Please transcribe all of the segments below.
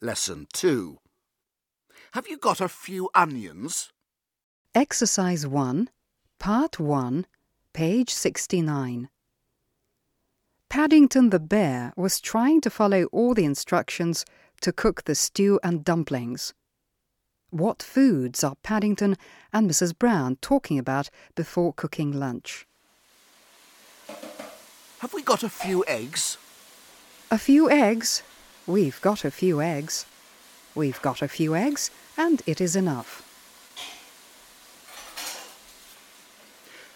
Lesson 2. Have you got a few onions? Exercise 1, Part 1, page 69. Paddington the bear was trying to follow all the instructions to cook the stew and dumplings. What foods are Paddington and Mrs. Brown talking about before cooking lunch? Have we got a few eggs? A few eggs. We've got a few eggs. We've got a few eggs, and it is enough.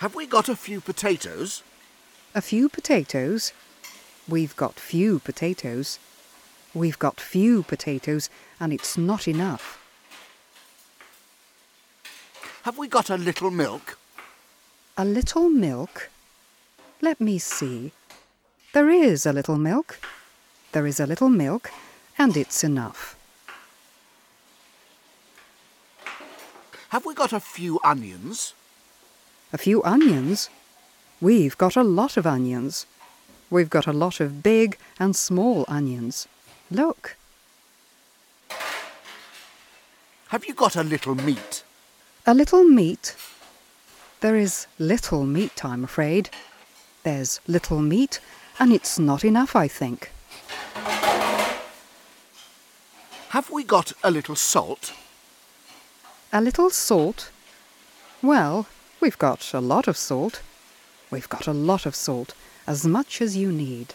Have we got a few potatoes? A few potatoes. We've got few potatoes. We've got few potatoes, and it's not enough. Have we got a little milk? A little milk? Let me see. There is a little milk. There is a little milk, and it's enough. Have we got a few onions? A few onions? We've got a lot of onions. We've got a lot of big and small onions. Look. Have you got a little meat? A little meat? There is little meat, I'm afraid. There's little meat, and it's not enough, I think. Have we got a little salt? A little salt? Well, we've got a lot of salt. We've got a lot of salt, as much as you need.